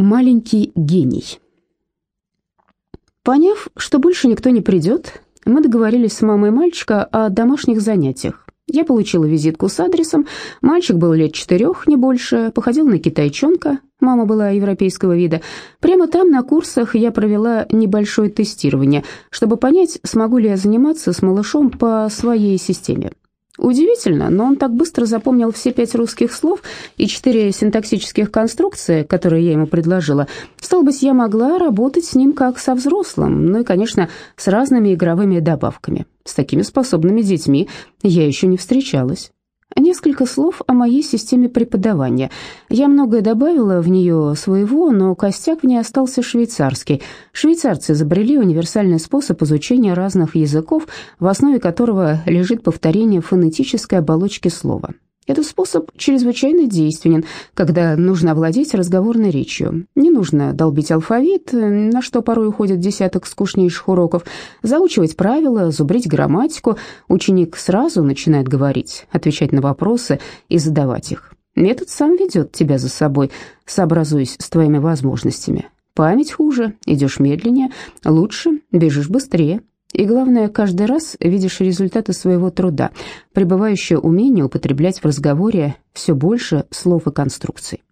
Маленький гений. Поняв, что больше никто не придет, мы договорились с мамой мальчика о домашних занятиях. Я получила визитку с адресом. Мальчик был лет четырех, не больше, походил на китайчонка. Мама была европейского вида. Прямо там, на курсах, я провела небольшое тестирование, чтобы понять, смогу ли я заниматься с малышом по своей системе. Удивительно, но он так быстро запомнил все пять русских слов и четыре синтаксических конструкции, которые я ему предложила. Стало быть, я могла работать с ним как со взрослым, ну и, конечно, с разными игровыми добавками. С такими способными детьми я еще не встречалась. Несколько слов о моей системе преподавания. Я многое добавила в нее своего, но костяк в ней остался швейцарский. Швейцарцы изобрели универсальный способ изучения разных языков, в основе которого лежит повторение фонетической оболочки слова. Этот способ чрезвычайно действенен, когда нужно овладеть разговорной речью. Не нужно долбить алфавит, на что порой уходит десяток скучнейших уроков, заучивать правила, зубрить грамматику. Ученик сразу начинает говорить, отвечать на вопросы и задавать их. Метод сам ведет тебя за собой, сообразуясь с твоими возможностями. Память хуже, идешь медленнее, лучше, бежишь быстрее. И главное, каждый раз видишь результаты своего труда, пребывающее умение употреблять в разговоре все больше слов и конструкций.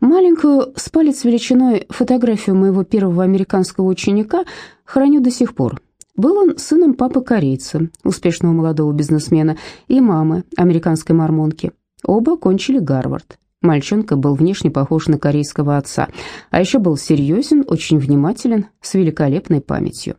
Маленькую с палец величиной фотографию моего первого американского ученика храню до сих пор. Был он сыном папы-корейца, успешного молодого бизнесмена, и мамы, американской мормонки. Оба кончили Гарвард. Мальчонка был внешне похож на корейского отца, а еще был серьезен, очень внимателен, с великолепной памятью.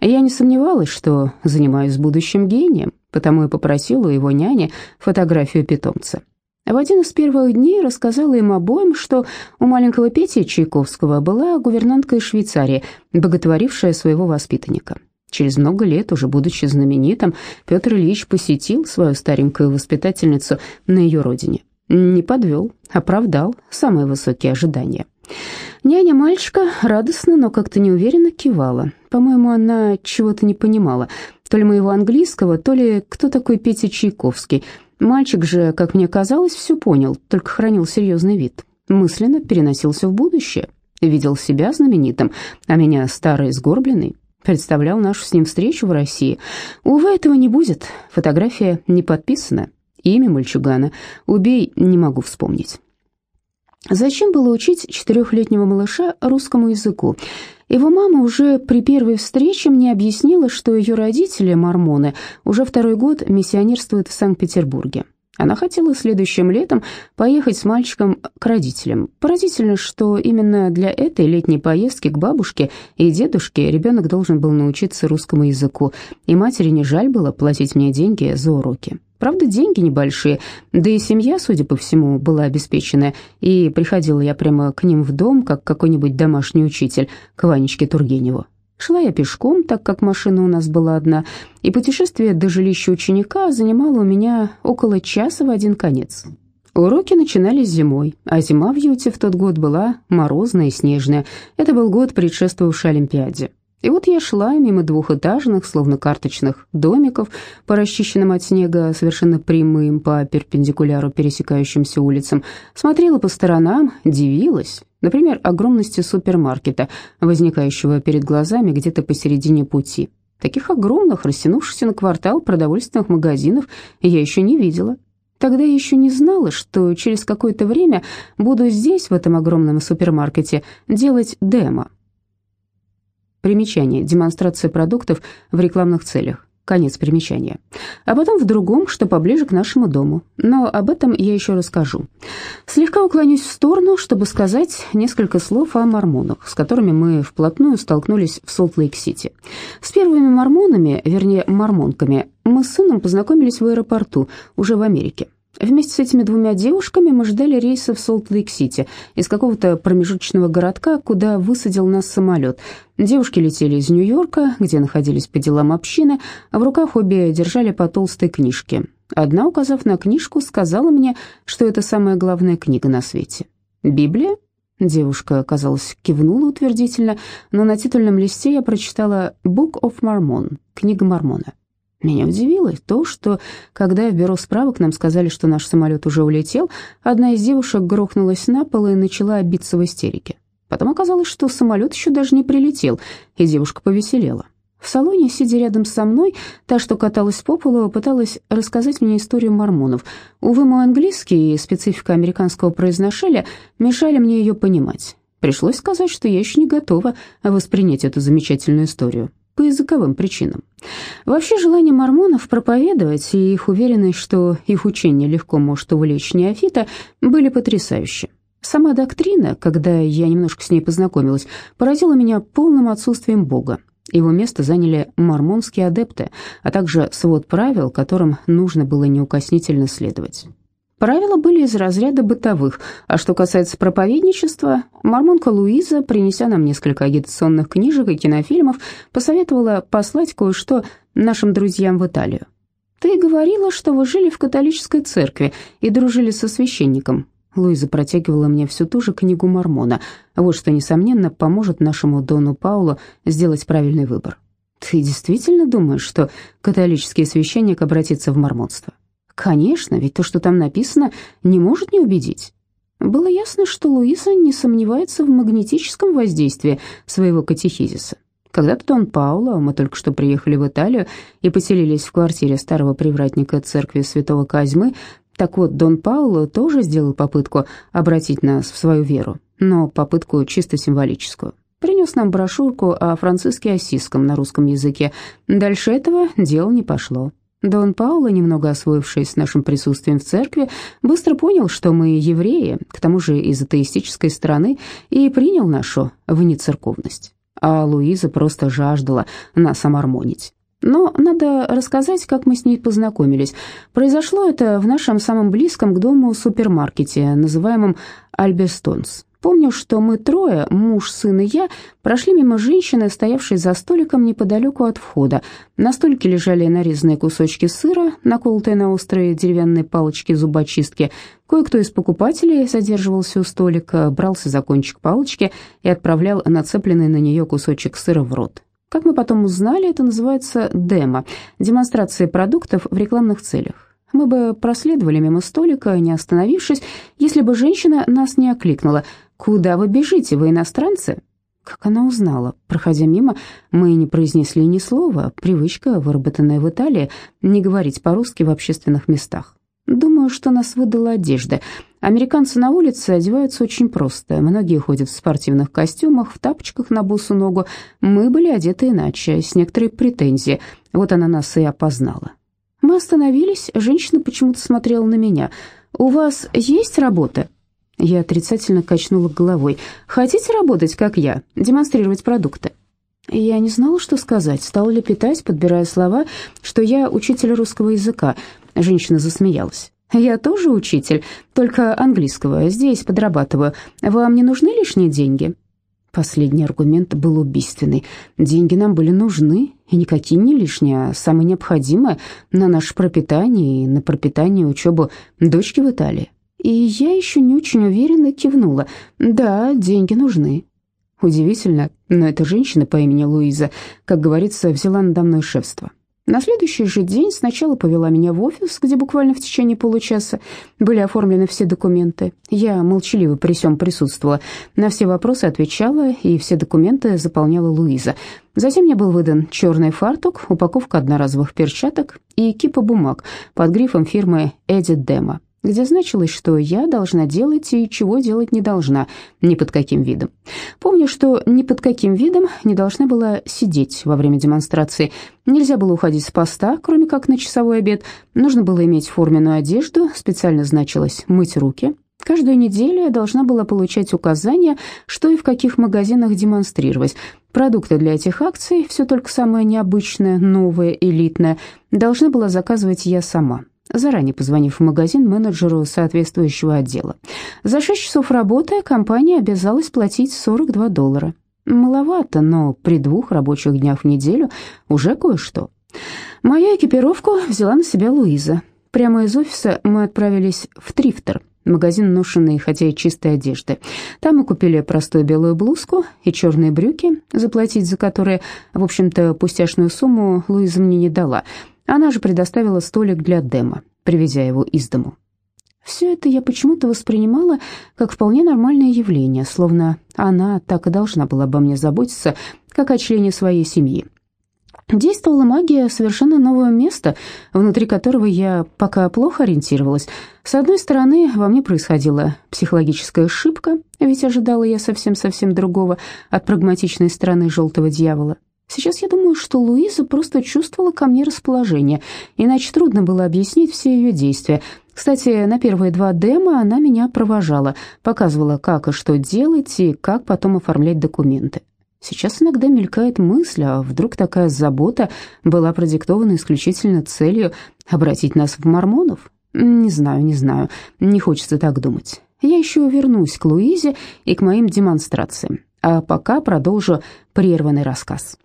Я не сомневалась, что занимаюсь будущим гением, потому и попросила у его няни фотографию питомца. В один из первых дней рассказала им обоим, что у маленького Пети Чайковского была гувернантка из Швейцарии, боготворившая своего воспитанника. Через много лет, уже будучи знаменитым, Петр Ильич посетил свою старенькую воспитательницу на ее родине. Не подвел, оправдал самые высокие ожидания. Няня мальчика радостно, но как-то неуверенно кивала. По-моему, она чего-то не понимала. То ли моего английского, то ли кто такой Петя Чайковский. Мальчик же, как мне казалось, все понял, только хранил серьезный вид. Мысленно переносился в будущее. Видел себя знаменитым, а меня старый сгорбленный. Представлял нашу с ним встречу в России. Увы, этого не будет. Фотография не подписана. Имя мальчугана убей не могу вспомнить. Зачем было учить четырехлетнего малыша русскому языку? Его мама уже при первой встрече мне объяснила, что ее родители, мормоны, уже второй год миссионерствуют в Санкт-Петербурге. Она хотела следующим летом поехать с мальчиком к родителям. Поразительно, что именно для этой летней поездки к бабушке и дедушке ребенок должен был научиться русскому языку, и матери не жаль было платить мне деньги за уроки. Правда, деньги небольшие, да и семья, судя по всему, была обеспеченная, и приходила я прямо к ним в дом, как какой-нибудь домашний учитель, к Ванечке Тургеневу. Шла я пешком, так как машина у нас была одна, и путешествие до жилища ученика занимало у меня около часа в один конец. Уроки начинались зимой, а зима в Юте в тот год была морозная и снежная. Это был год, предшествовавший Олимпиаде. И вот я шла мимо двухэтажных, словно карточных домиков, по расчищенным от снега, совершенно прямым, по перпендикуляру пересекающимся улицам, смотрела по сторонам, дивилась, например, огромности супермаркета, возникающего перед глазами где-то посередине пути. Таких огромных, растянувшихся на квартал продовольственных магазинов я еще не видела. Тогда я еще не знала, что через какое-то время буду здесь, в этом огромном супермаркете, делать демо – Примечание. Демонстрация продуктов в рекламных целях. Конец примечания. А потом в другом, что поближе к нашему дому. Но об этом я еще расскажу. Слегка уклонюсь в сторону, чтобы сказать несколько слов о мормонах, с которыми мы вплотную столкнулись в Солт-Лейк-Сити. С первыми мормонами, вернее, мормонками, мы с сыном познакомились в аэропорту, уже в Америке. Вместе с этими двумя девушками мы ждали рейса в Солт-Лейк-Сити из какого-то промежуточного городка, куда высадил нас самолет. Девушки летели из Нью-Йорка, где находились по делам общины, а в руках обе держали по толстой книжке. Одна, указав на книжку, сказала мне, что это самая главная книга на свете. «Библия?» Девушка, казалось, кивнула утвердительно, но на титульном листе я прочитала «Book of Mormon» — «Книга Мормона». Меня удивило то, что, когда в бюро справок нам сказали, что наш самолет уже улетел, одна из девушек грохнулась на пол и начала биться в истерике. Потом оказалось, что самолет еще даже не прилетел, и девушка повеселела. В салоне, сидя рядом со мной, та, что каталась по полу, пыталась рассказать мне историю мормонов. Увы, мой английский и специфика американского произношения мешали мне ее понимать. Пришлось сказать, что я еще не готова воспринять эту замечательную историю по языковым причинам. Вообще желание мормонов проповедовать и их уверенность, что их учение легко может увлечь неофита, были потрясающие. Сама доктрина, когда я немножко с ней познакомилась, поразила меня полным отсутствием Бога. Его место заняли мормонские адепты, а также свод правил, которым нужно было неукоснительно следовать. Правила были из разряда бытовых, а что касается проповедничества, мормонка Луиза, принеся нам несколько агитационных книжек и кинофильмов, посоветовала послать кое-что нашим друзьям в Италию. «Ты говорила, что вы жили в католической церкви и дружили со священником. Луиза протягивала мне всю ту же книгу Мормона. Вот что, несомненно, поможет нашему Дону Паулу сделать правильный выбор. «Ты действительно думаешь, что католический священник обратится в мормонство?» «Конечно, ведь то, что там написано, не может не убедить». Было ясно, что Луиза не сомневается в магнетическом воздействии своего катехизиса. Когда-то Дон Пауло, мы только что приехали в Италию и поселились в квартире старого привратника церкви святого Казьмы, так вот, Дон Пауло тоже сделал попытку обратить нас в свою веру, но попытку чисто символическую. Принес нам брошюрку о Франциске Осиском на русском языке. Дальше этого дело не пошло. Дон Пауло, немного освоившись с нашим присутствием в церкви, быстро понял, что мы евреи, к тому же из атеистической страны, и принял нашу внецерковность. А Луиза просто жаждала нас омармонить. Но надо рассказать, как мы с ней познакомились. Произошло это в нашем самом близком к дому супермаркете, называемом «Альбестонс». Помню, что мы трое, муж, сын и я, прошли мимо женщины, стоявшей за столиком неподалеку от входа. На столике лежали нарезанные кусочки сыра, наколотые на острые деревянные палочки зубочистки. Кое-кто из покупателей задерживался у столика, брался за кончик палочки и отправлял нацепленный на нее кусочек сыра в рот. Как мы потом узнали, это называется демо – демонстрация продуктов в рекламных целях. Мы бы проследовали мимо столика, не остановившись, если бы женщина нас не окликнула. «Куда вы бежите, вы иностранцы?» Как она узнала? Проходя мимо, мы не произнесли ни слова. Привычка, выработанная в Италии, не говорить по-русски в общественных местах. Думаю, что нас выдала одежда. Американцы на улице одеваются очень просто. Многие ходят в спортивных костюмах, в тапочках на босу ногу. Мы были одеты иначе, с некоторой претензией. Вот она нас и опознала. Мы остановились, женщина почему-то смотрела на меня. «У вас есть работа?» Я отрицательно качнула головой. «Хотите работать, как я, демонстрировать продукты?» Я не знала, что сказать, стала лепетать, подбирая слова, что я учитель русского языка. Женщина засмеялась. «Я тоже учитель, только английского, здесь подрабатываю. Вам не нужны лишние деньги?» Последний аргумент был убийственный. Деньги нам были нужны, и никакие не лишние, а самое необходимое на наше пропитание и на пропитание учебу дочки в Италии. И я еще не очень уверенно кивнула. «Да, деньги нужны». Удивительно, но эта женщина по имени Луиза, как говорится, взяла надо мной шефство. На следующий же день сначала повела меня в офис, где буквально в течение получаса были оформлены все документы. Я молчаливо при всем присутствовала, на все вопросы отвечала, и все документы заполняла Луиза. Затем мне был выдан черный фартук, упаковка одноразовых перчаток и кипа бумаг под грифом фирмы «Эдит Демо» где значилось, что я должна делать и чего делать не должна, ни под каким видом. Помню, что ни под каким видом не должна была сидеть во время демонстрации. Нельзя было уходить с поста, кроме как на часовой обед. Нужно было иметь форменную одежду, специально значилось «мыть руки». Каждую неделю я должна была получать указания, что и в каких магазинах демонстрировать. Продукты для этих акций, все только самое необычное, новое, элитное, должна была заказывать я сама заранее позвонив в магазин менеджеру соответствующего отдела. За 6 часов работы компания обязалась платить 42 доллара. Маловато, но при двух рабочих днях в неделю уже кое-что. Мою экипировку взяла на себя Луиза. Прямо из офиса мы отправились в Трифтер, магазин ношенной, хотя и чистой одежды. Там мы купили простую белую блузку и черные брюки, заплатить за которые, в общем-то, пустяшную сумму Луиза мне не дала. Она же предоставила столик для Дема, привезя его из дому. Все это я почему-то воспринимала как вполне нормальное явление, словно она так и должна была обо мне заботиться, как о члене своей семьи. Действовала магия совершенно нового места, внутри которого я пока плохо ориентировалась. С одной стороны, во мне происходила психологическая ошибка, ведь ожидала я совсем-совсем другого от прагматичной стороны желтого дьявола. Сейчас я думаю, что Луиза просто чувствовала ко мне расположение, иначе трудно было объяснить все ее действия. Кстати, на первые два демо она меня провожала, показывала, как и что делать и как потом оформлять документы. Сейчас иногда мелькает мысль, а вдруг такая забота была продиктована исключительно целью обратить нас в мормонов? Не знаю, не знаю, не хочется так думать. Я еще вернусь к Луизе и к моим демонстрациям, а пока продолжу прерванный рассказ.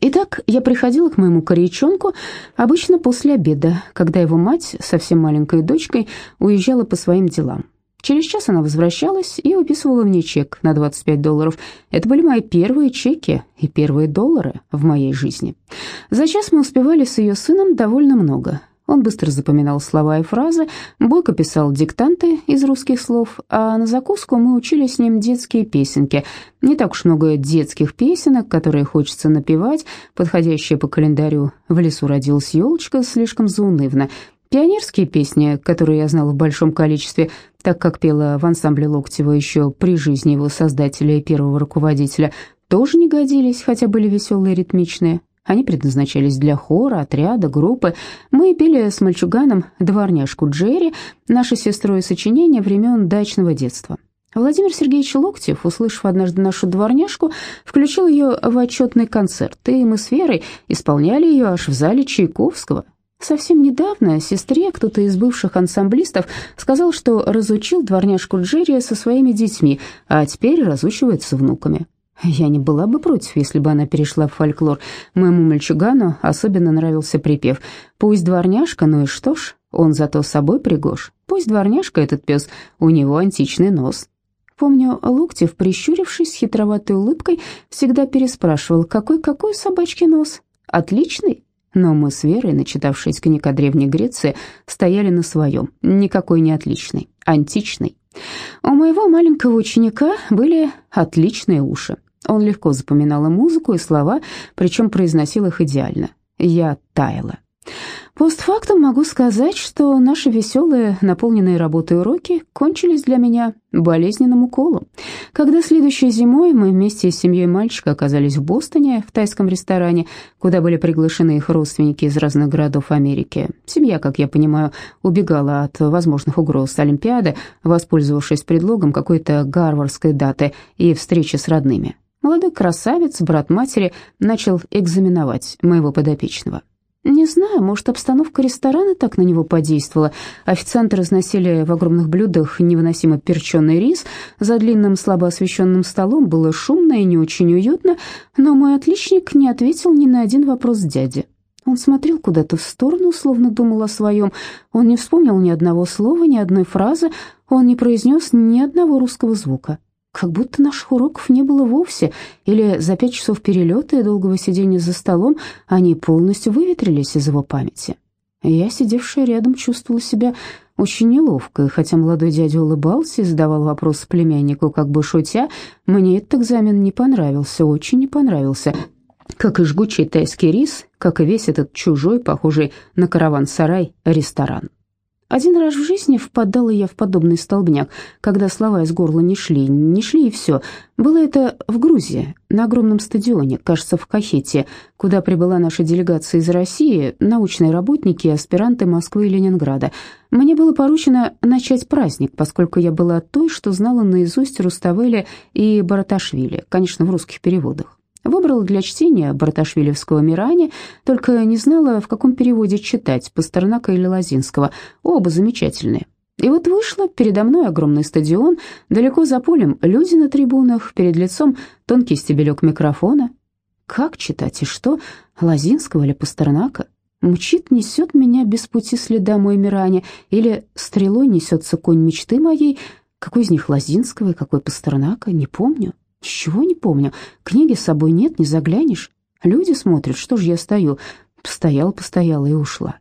Итак, я приходила к моему корейчонку обычно после обеда, когда его мать, совсем маленькой дочкой, уезжала по своим делам. Через час она возвращалась и выписывала мне чек на 25 долларов. Это были мои первые чеки и первые доллары в моей жизни. За час мы успевали с ее сыном довольно много. Он быстро запоминал слова и фразы, бойко писал диктанты из русских слов, а на закуску мы учили с ним детские песенки. Не так уж много детских песенок, которые хочется напевать, подходящие по календарю «В лесу родилась елочка» слишком заунывно. Пионерские песни, которые я знала в большом количестве, так как пела в ансамбле Локтева еще при жизни его создателя и первого руководителя, тоже не годились, хотя были веселые и ритмичные. Они предназначались для хора, отряда, группы. Мы пели с мальчуганом «Дворняжку Джерри», нашей сестрой сочинения времен дачного детства. Владимир Сергеевич Локтев, услышав однажды нашу дворняжку, включил ее в отчетный концерт, и мы с Верой исполняли ее аж в зале Чайковского. Совсем недавно сестре кто-то из бывших ансамблистов сказал, что разучил дворняжку Джерри со своими детьми, а теперь разучивает с внуками. Я не была бы против, если бы она перешла в фольклор. Моему мальчугану особенно нравился припев «Пусть дворняжка, ну и что ж, он зато с собой пригож. Пусть дворняжка этот пес, у него античный нос». Помню, Локтев, прищурившись хитроватой улыбкой, всегда переспрашивал «Какой-какой собачки нос? Отличный?» Но мы с Верой, начитавшись книг о Древней Греции, стояли на своем. Никакой не отличный, античный. У моего маленького ученика были отличные уши. Он легко запоминал и музыку, и слова, причем произносил их идеально. Я таяла. Постфактум могу сказать, что наши веселые, наполненные работой уроки кончились для меня болезненным уколом. Когда следующей зимой мы вместе с семьей мальчика оказались в Бостоне, в тайском ресторане, куда были приглашены их родственники из разных городов Америки, семья, как я понимаю, убегала от возможных угроз Олимпиады, воспользовавшись предлогом какой-то гарвардской даты и встречи с родными. Молодой красавец, брат матери, начал экзаменовать моего подопечного. Не знаю, может, обстановка ресторана так на него подействовала. Официанты разносили в огромных блюдах невыносимо перченый рис. За длинным слабо освещенным столом было шумно и не очень уютно, но мой отличник не ответил ни на один вопрос дяди. Он смотрел куда-то в сторону, словно думал о своем. Он не вспомнил ни одного слова, ни одной фразы. Он не произнес ни одного русского звука. Как будто наших уроков не было вовсе, или за пять часов перелета и долгого сидения за столом они полностью выветрились из его памяти. Я, сидевшая рядом, чувствовала себя очень неловко, хотя молодой дядя улыбался и задавал вопросы племяннику, как бы шутя, мне этот экзамен не понравился, очень не понравился. Как и жгучий тайский рис, как и весь этот чужой, похожий на караван-сарай, ресторан. Один раз в жизни впадала я в подобный столбняк, когда слова из горла не шли, не шли и все. Было это в Грузии, на огромном стадионе, кажется, в Кахете, куда прибыла наша делегация из России, научные работники и аспиранты Москвы и Ленинграда. Мне было поручено начать праздник, поскольку я была той, что знала наизусть Руставели и Бараташвили, конечно, в русских переводах. Выбрала для чтения Барташвилевского «Мирани», только не знала, в каком переводе читать, Пастернака или Лозинского. Оба замечательные. И вот вышло, передо мной огромный стадион, далеко за полем люди на трибунах, перед лицом тонкий стебелек микрофона. Как читать и что? Лозинского или Пастернака? Мчит, несет меня без пути следа мой Миране, или стрелой несется конь мечты моей. Какой из них Лозинского и какой Пастернака, не помню. Ничего не помню. Книги с собой нет, не заглянешь. Люди смотрят, что же я стою. Постояла, постояла и ушла.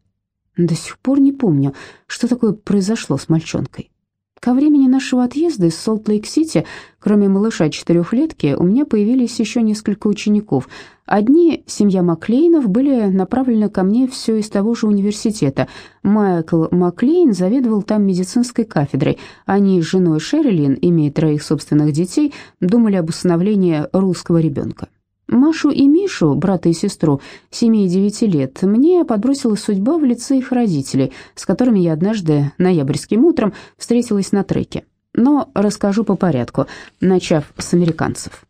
До сих пор не помню, что такое произошло с мальчонкой. Ко времени нашего отъезда из Солт-Лейк-Сити, кроме малыша четырехлетки, у меня появились еще несколько учеников. Одни, семья Маклейнов, были направлены ко мне все из того же университета. Майкл Маклейн заведовал там медицинской кафедрой. Они с женой Шерилин, имея троих собственных детей, думали об усыновлении русского ребенка. Машу и Мишу, брата и сестру, семи и девяти лет, мне подбросила судьба в лице их родителей, с которыми я однажды ноябрьским утром встретилась на треке. Но расскажу по порядку, начав с американцев.